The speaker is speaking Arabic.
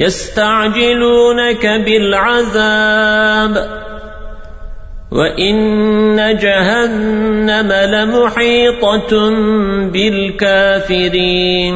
يستعجلونك بالعذاب وإن جهنم لمحيطة بالكافرين